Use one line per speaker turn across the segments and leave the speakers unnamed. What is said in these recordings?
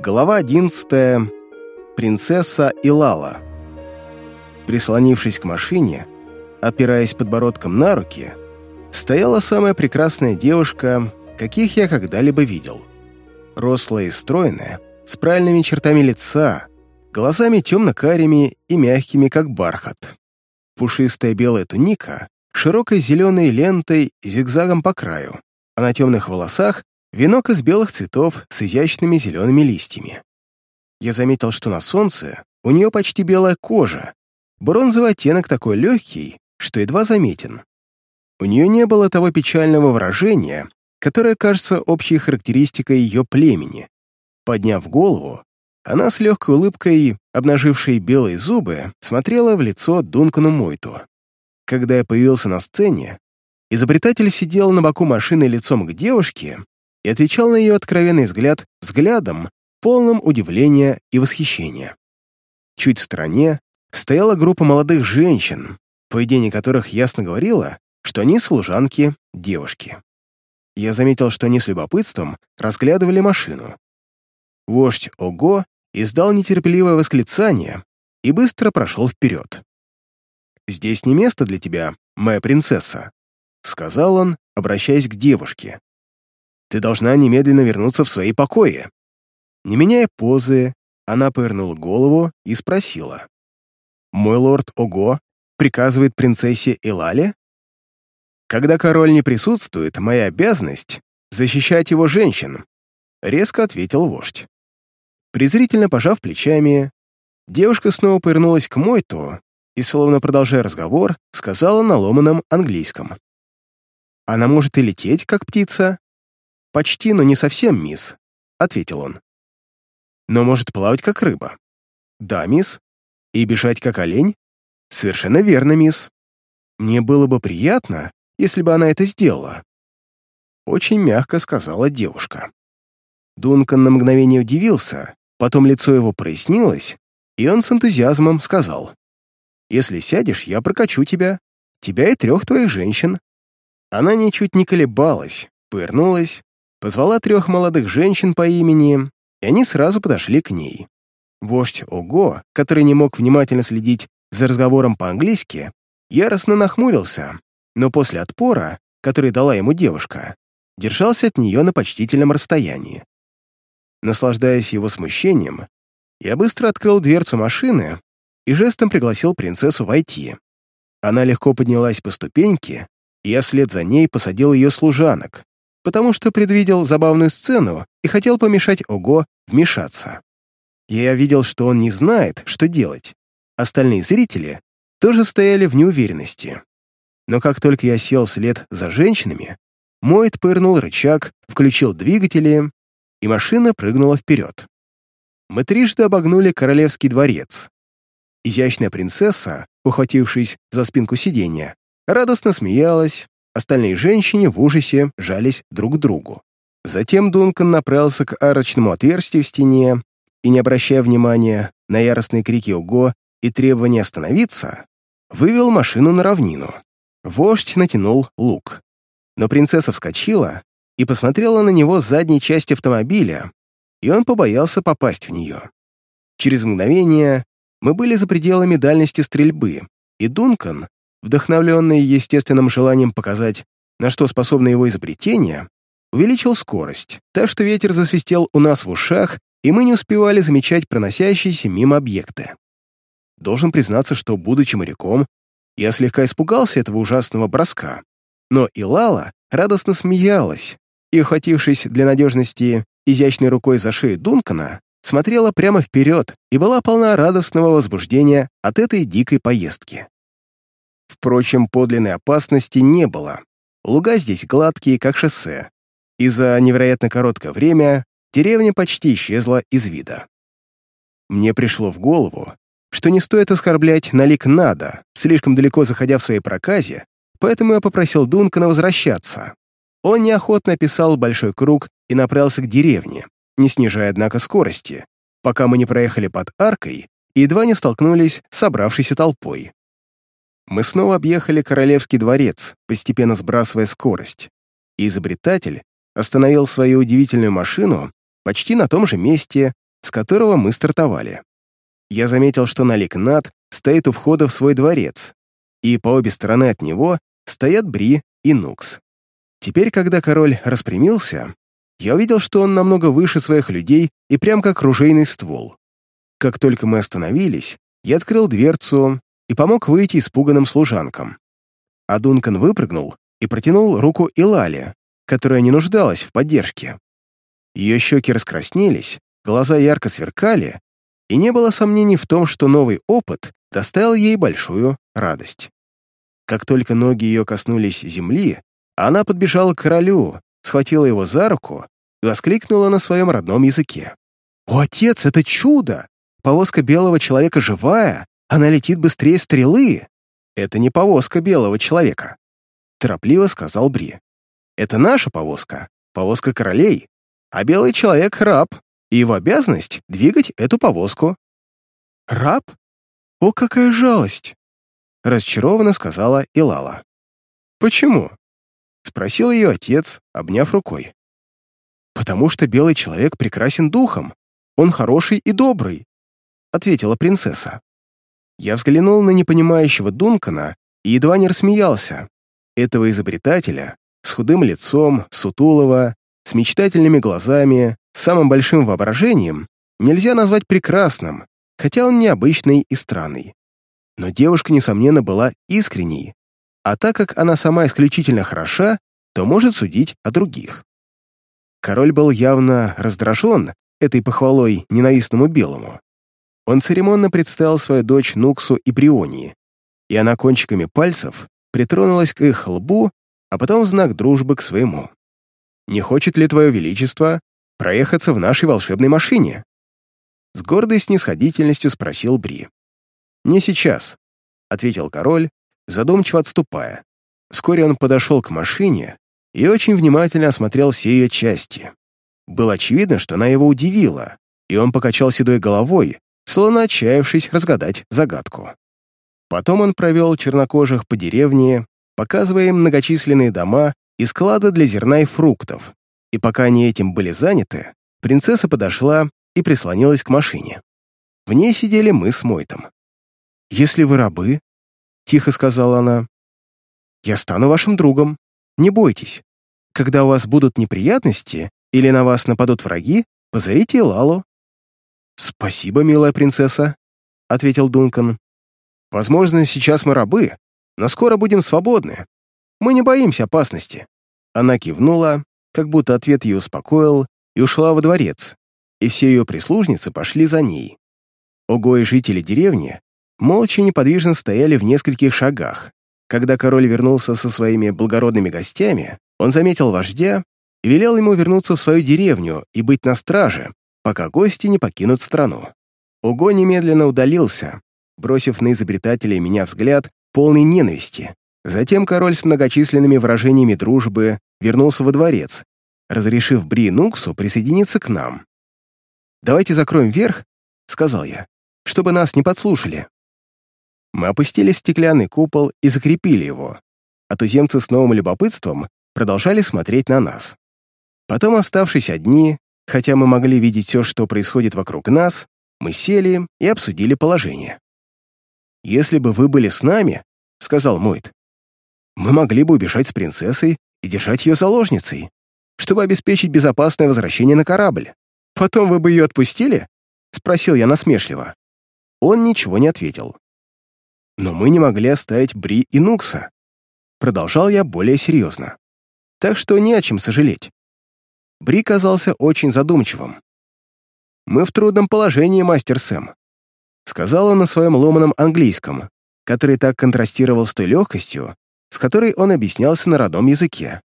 Глава 11. Принцесса Илала. Прислонившись к машине, опираясь подбородком на руки, стояла самая прекрасная девушка, каких я когда-либо видел. Рослая и стройная, с правильными чертами лица, глазами темно-карими и мягкими, как бархат. Пушистая белая туника, широкой зеленой лентой зигзагом по краю, а на темных волосах Венок из белых цветов с изящными зелеными листьями. Я заметил, что на солнце у нее почти белая кожа, бронзовый оттенок такой легкий, что едва заметен. У нее не было того печального выражения, которое кажется общей характеристикой ее племени. Подняв голову, она с легкой улыбкой, обнажившей белые зубы, смотрела в лицо Дункану Мойту. Когда я появился на сцене, изобретатель сидел на боку машины лицом к девушке и отвечал на ее откровенный взгляд взглядом, полным удивления и восхищения. Чуть в стороне стояла группа молодых женщин, поведение которых ясно говорило, что они служанки девушки. Я заметил, что они с любопытством разглядывали машину. Вождь Ого издал нетерпеливое восклицание и быстро прошел вперед. «Здесь не место для тебя, моя принцесса», — сказал он, обращаясь к девушке. Ты должна немедленно вернуться в свои покои». Не меняя позы, она повернула голову и спросила. «Мой лорд Ого приказывает принцессе Илале?» «Когда король не присутствует, моя обязанность — защищать его женщин», — резко ответил вождь. Презрительно пожав плечами, девушка снова повернулась к Мойту и, словно продолжая разговор, сказала на ломаном английском. «Она может и лететь, как птица, «Почти, но не совсем, мисс», — ответил он. «Но может плавать, как рыба». «Да, мисс. И бежать, как олень?» «Совершенно верно, мисс. Мне было бы приятно, если бы она это сделала». Очень мягко сказала девушка. Дункан на мгновение удивился, потом лицо его прояснилось, и он с энтузиазмом сказал, «Если сядешь, я прокачу тебя, тебя и трех твоих женщин». Она ничуть не колебалась, повернулась позвала трех молодых женщин по имени, и они сразу подошли к ней. Вождь Ого, который не мог внимательно следить за разговором по-английски, яростно нахмурился, но после отпора, который дала ему девушка, держался от нее на почтительном расстоянии. Наслаждаясь его смущением, я быстро открыл дверцу машины и жестом пригласил принцессу войти. Она легко поднялась по ступеньке, и я вслед за ней посадил ее служанок, потому что предвидел забавную сцену и хотел помешать Ого вмешаться. Я видел, что он не знает, что делать. Остальные зрители тоже стояли в неуверенности. Но как только я сел вслед за женщинами, Мойт пырнул рычаг, включил двигатели, и машина прыгнула вперед. Мы трижды обогнули королевский дворец. Изящная принцесса, ухватившись за спинку сиденья, радостно смеялась, Остальные женщины в ужасе жались друг к другу. Затем Дункан направился к арочному отверстию в стене и, не обращая внимания на яростные крики Уго и требования остановиться, вывел машину на равнину. Вождь натянул лук. Но принцесса вскочила и посмотрела на него с задней части автомобиля, и он побоялся попасть в нее. Через мгновение мы были за пределами дальности стрельбы, и Дункан вдохновленный естественным желанием показать, на что способно его изобретение, увеличил скорость, так что ветер засвистел у нас в ушах, и мы не успевали замечать проносящиеся мимо объекты. Должен признаться, что, будучи моряком, я слегка испугался этого ужасного броска, но Илала радостно смеялась и, охватившись для надежности изящной рукой за шею Дункана, смотрела прямо вперед и была полна радостного возбуждения от этой дикой поездки. Впрочем, подлинной опасности не было. Луга здесь гладкие, как шоссе, и за невероятно короткое время деревня почти исчезла из вида. Мне пришло в голову, что не стоит оскорблять налик надо, слишком далеко заходя в своей проказе, поэтому я попросил Дункана возвращаться. Он неохотно описал большой круг и направился к деревне, не снижая, однако, скорости, пока мы не проехали под аркой и едва не столкнулись с собравшейся толпой. Мы снова объехали Королевский дворец, постепенно сбрасывая скорость. И изобретатель остановил свою удивительную машину почти на том же месте, с которого мы стартовали. Я заметил, что Налик Над стоит у входа в свой дворец, и по обе стороны от него стоят Бри и Нукс. Теперь, когда король распрямился, я увидел, что он намного выше своих людей и прям как ружейный ствол. Как только мы остановились, я открыл дверцу и помог выйти испуганным служанкам. А Дункан выпрыгнул и протянул руку Илале, которая не нуждалась в поддержке. Ее щеки раскраснелись, глаза ярко сверкали, и не было сомнений в том, что новый опыт доставил ей большую радость. Как только ноги ее коснулись земли, она подбежала к королю, схватила его за руку и воскликнула на своем родном языке. «О, отец, это чудо! Повозка белого человека живая, она летит быстрее стрелы!» «Это не повозка белого человека», — торопливо сказал Бри. «Это наша повозка, повозка королей, а белый человек — раб, и его обязанность — двигать эту повозку». «Раб? О, какая жалость!» — разочарованно сказала Илала. «Почему?» — спросил ее отец, обняв рукой. «Потому что белый человек прекрасен духом, он хороший и добрый», — ответила принцесса. Я взглянул на непонимающего Дункана и едва не рассмеялся. Этого изобретателя, с худым лицом, сутулого, с мечтательными глазами, самым большим воображением, нельзя назвать прекрасным, хотя он необычный и странный. Но девушка, несомненно, была искренней, а так как она сама исключительно хороша, то может судить о других. Король был явно раздражен этой похвалой ненавистному белому. Он церемонно представил свою дочь Нуксу и Брионии, и она кончиками пальцев притронулась к их лбу, а потом в знак дружбы к своему. «Не хочет ли Твое Величество проехаться в нашей волшебной машине?» С гордой снисходительностью спросил Бри. «Не сейчас», — ответил король, задумчиво отступая. Вскоре он подошел к машине и очень внимательно осмотрел все ее части. Было очевидно, что она его удивила, и он покачал седой головой, словно отчаявшись разгадать загадку. Потом он провел чернокожих по деревне, показывая им многочисленные дома и склады для зерна и фруктов, и пока они этим были заняты, принцесса подошла и прислонилась к машине. В ней сидели мы с Мойтом. «Если вы рабы», — тихо сказала она, — «я стану вашим другом. Не бойтесь. Когда у вас будут неприятности или на вас нападут враги, позовите Лалу. «Спасибо, милая принцесса», — ответил Дункан. «Возможно, сейчас мы рабы, но скоро будем свободны. Мы не боимся опасности». Она кивнула, как будто ответ ее успокоил, и ушла во дворец, и все ее прислужницы пошли за ней. Ого и жители деревни молча и неподвижно стояли в нескольких шагах. Когда король вернулся со своими благородными гостями, он заметил вождя и велел ему вернуться в свою деревню и быть на страже, пока гости не покинут страну. Уго немедленно удалился, бросив на изобретателя меня взгляд полный ненависти. Затем король с многочисленными выражениями дружбы вернулся во дворец, разрешив Бри Нуксу присоединиться к нам. «Давайте закроем верх», — сказал я, — «чтобы нас не подслушали». Мы опустили стеклянный купол и закрепили его, а туземцы с новым любопытством продолжали смотреть на нас. Потом, оставшись одни, Хотя мы могли видеть все, что происходит вокруг нас, мы сели и обсудили положение. «Если бы вы были с нами», — сказал Мойт, «мы могли бы убежать с принцессой и держать ее заложницей, чтобы обеспечить безопасное возвращение на корабль. Потом вы бы ее отпустили?» — спросил я насмешливо. Он ничего не ответил. «Но мы не могли оставить Бри и Нукса», — продолжал я более серьезно. «Так что не о чем сожалеть. Бри казался очень задумчивым. «Мы в трудном положении, мастер Сэм», — сказал он на своем ломаном английском, который так контрастировал с той легкостью, с которой он объяснялся на родном языке.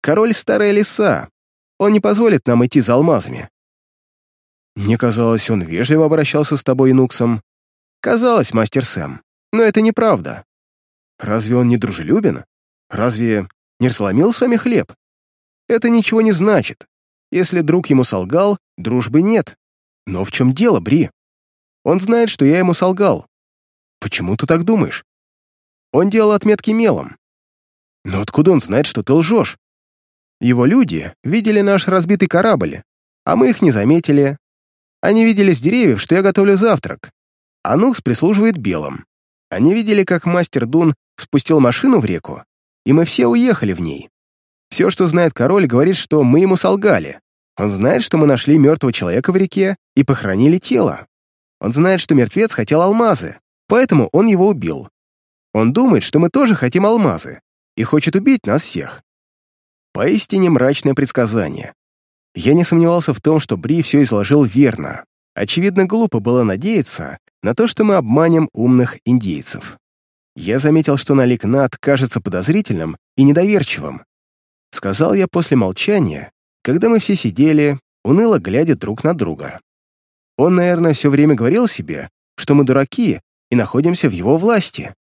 «Король — старая лиса. Он не позволит нам идти за алмазами». «Мне казалось, он вежливо обращался с тобой, Нуксом». «Казалось, мастер Сэм, но это неправда. Разве он не дружелюбен? Разве не разломил с вами хлеб?» Это ничего не значит. Если друг ему солгал, дружбы нет. Но в чем дело, Бри? Он знает, что я ему солгал. Почему ты так думаешь? Он делал отметки мелом. Но откуда он знает, что ты лжешь? Его люди видели наш разбитый корабль, а мы их не заметили. Они видели с деревьев, что я готовлю завтрак. А Нукс прислуживает белым. Они видели, как мастер Дун спустил машину в реку, и мы все уехали в ней. Все, что знает король, говорит, что мы ему солгали. Он знает, что мы нашли мертвого человека в реке и похоронили тело. Он знает, что мертвец хотел алмазы, поэтому он его убил. Он думает, что мы тоже хотим алмазы и хочет убить нас всех. Поистине мрачное предсказание. Я не сомневался в том, что Бри все изложил верно. Очевидно, глупо было надеяться на то, что мы обманем умных индейцев. Я заметил, что налик Над кажется подозрительным и недоверчивым. Сказал я после молчания, когда мы все сидели, уныло глядя друг на друга. Он, наверное, все время говорил себе, что мы дураки и находимся в его власти.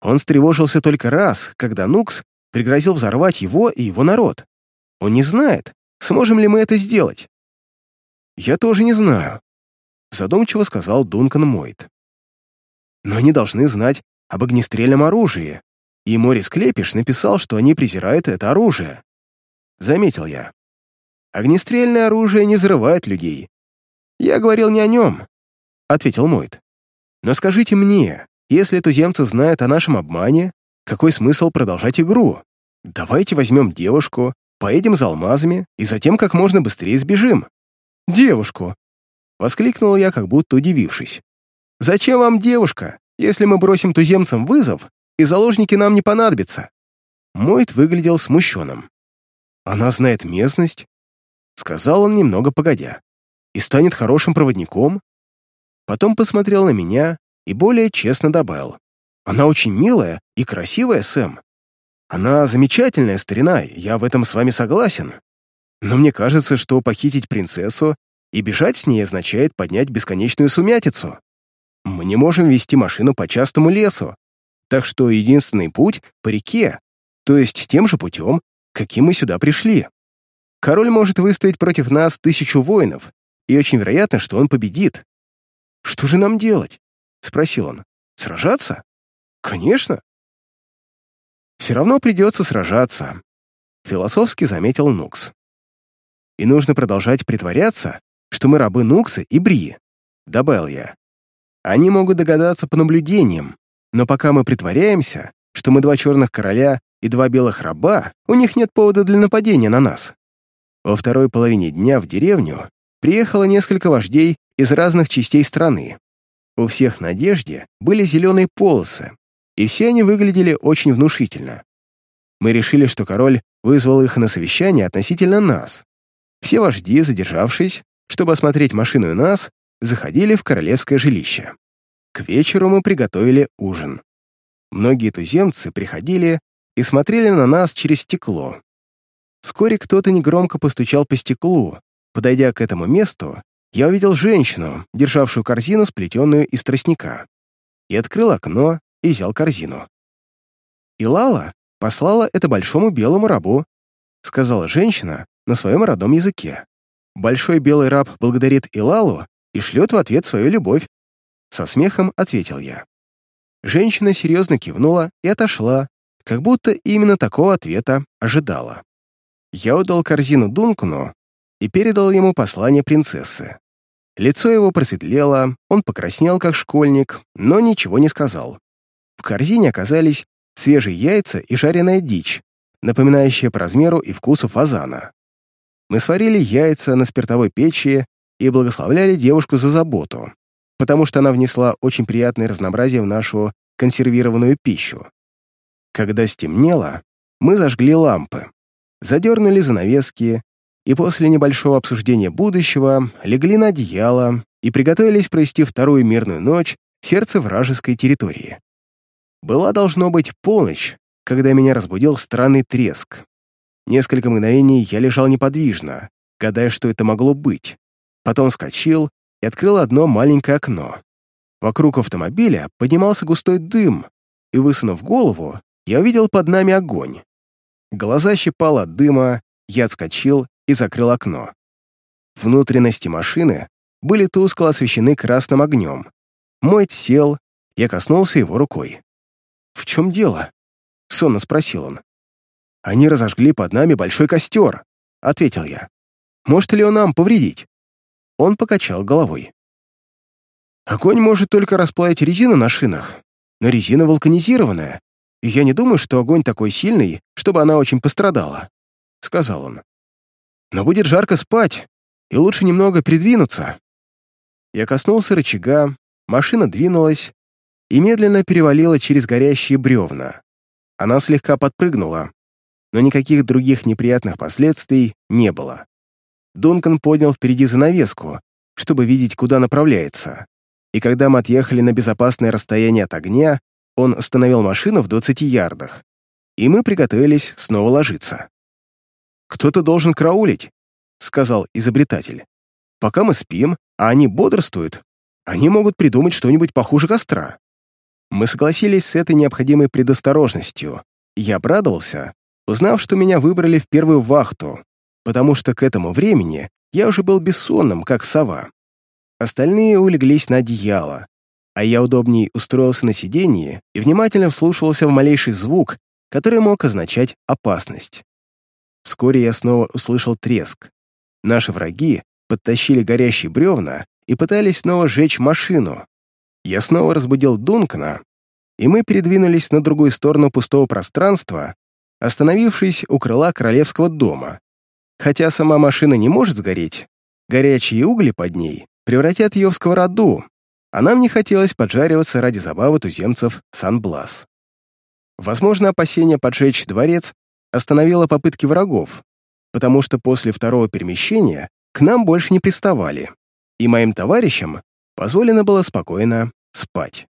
Он встревожился только раз, когда Нукс пригрозил взорвать его и его народ. Он не знает, сможем ли мы это сделать. «Я тоже не знаю», — задумчиво сказал Дункан Мойт. «Но они должны знать об огнестрельном оружии, и Морис Клепиш написал, что они презирают это оружие. Заметил я. Огнестрельное оружие не взрывает людей. Я говорил не о нем, — ответил Мойт. Но скажите мне, если туземцы знают о нашем обмане, какой смысл продолжать игру? Давайте возьмем девушку, поедем за алмазами и затем как можно быстрее сбежим. Девушку! Воскликнул я, как будто удивившись. Зачем вам девушка, если мы бросим туземцам вызов, и заложники нам не понадобятся? Мойт выглядел смущенным. Она знает местность, сказал он немного погодя, и станет хорошим проводником. Потом посмотрел на меня и более честно добавил. Она очень милая и красивая, Сэм. Она замечательная старина, я в этом с вами согласен. Но мне кажется, что похитить принцессу и бежать с ней означает поднять бесконечную сумятицу. Мы не можем вести машину по частому лесу, так что единственный путь — по реке, то есть тем же путем, каким мы сюда пришли. Король может выставить против нас тысячу воинов, и очень вероятно, что он победит. «Что же нам делать?» — спросил он. «Сражаться?» «Конечно!» «Все равно придется сражаться», — философски заметил Нукс. «И нужно продолжать притворяться, что мы рабы Нукса и Бри», — добавил я. «Они могут догадаться по наблюдениям, но пока мы притворяемся, что мы два черных короля и два белых раба, у них нет повода для нападения на нас». Во второй половине дня в деревню приехало несколько вождей из разных частей страны. У всех на одежде были зеленые полосы, и все они выглядели очень внушительно. Мы решили, что король вызвал их на совещание относительно нас. Все вожди, задержавшись, чтобы осмотреть машину и нас, заходили в королевское жилище. К вечеру мы приготовили ужин. Многие туземцы приходили и смотрели на нас через стекло. Вскоре кто-то негромко постучал по стеклу. Подойдя к этому месту, я увидел женщину, державшую корзину, сплетенную из тростника, и открыл окно и взял корзину. И Лала послала это большому белому рабу, сказала женщина на своем родном языке. Большой белый раб благодарит Илалу и шлет в ответ свою любовь. Со смехом ответил я. Женщина серьезно кивнула и отошла, как будто именно такого ответа ожидала. Я отдал корзину Дункану и передал ему послание принцессы. Лицо его просветлело, он покраснел, как школьник, но ничего не сказал. В корзине оказались свежие яйца и жареная дичь, напоминающая по размеру и вкусу фазана. Мы сварили яйца на спиртовой печи и благословляли девушку за заботу, потому что она внесла очень приятное разнообразие в нашу консервированную пищу. Когда стемнело, мы зажгли лампы, задернули занавески и после небольшого обсуждения будущего легли на одеяло и приготовились провести вторую мирную ночь в сердце вражеской территории. Была, должно быть, полночь, когда меня разбудил странный треск. Несколько мгновений я лежал неподвижно, гадая, что это могло быть. Потом вскочил и открыл одно маленькое окно. Вокруг автомобиля поднимался густой дым, и, высунув голову, я увидел под нами огонь. Глаза щипало от дыма, я отскочил и закрыл окно. Внутренности машины были тускло освещены красным огнем. Мойт сел, я коснулся его рукой. «В чем дело?» — сонно спросил он. «Они разожгли под нами большой костер», — ответил я. «Может ли он нам повредить?» Он покачал головой. Огонь может только расплавить резину на шинах, но резина вулканизированная, и я не думаю, что огонь такой сильный, чтобы она очень пострадала», — сказал он. «Но будет жарко спать, и лучше немного придвинуться». Я коснулся рычага, машина двинулась и медленно перевалила через горящие бревна. Она слегка подпрыгнула, но никаких других неприятных последствий не было. Дункан поднял впереди занавеску, чтобы видеть, куда направляется. И когда мы отъехали на безопасное расстояние от огня, он остановил машину в 20 ярдах, и мы приготовились снова ложиться. «Кто-то должен караулить», — сказал изобретатель. «Пока мы спим, а они бодрствуют, они могут придумать что-нибудь похуже костра». Мы согласились с этой необходимой предосторожностью, я обрадовался, узнав, что меня выбрали в первую вахту, потому что к этому времени я уже был бессонным, как сова. Остальные улеглись на одеяло, а я удобней устроился на сиденье и внимательно вслушивался в малейший звук, который мог означать опасность. Вскоре я снова услышал треск. Наши враги подтащили горящие бревна и пытались снова сжечь машину. Я снова разбудил Дункана, и мы передвинулись на другую сторону пустого пространства, остановившись у крыла королевского дома. Хотя сама машина не может сгореть, горячие угли под ней превратят ее в сковороду, а нам не хотелось поджариваться ради забавы туземцев Сан-Блас. Возможно, опасение поджечь дворец остановило попытки врагов, потому что после второго перемещения к нам больше не приставали, и моим товарищам позволено было спокойно спать.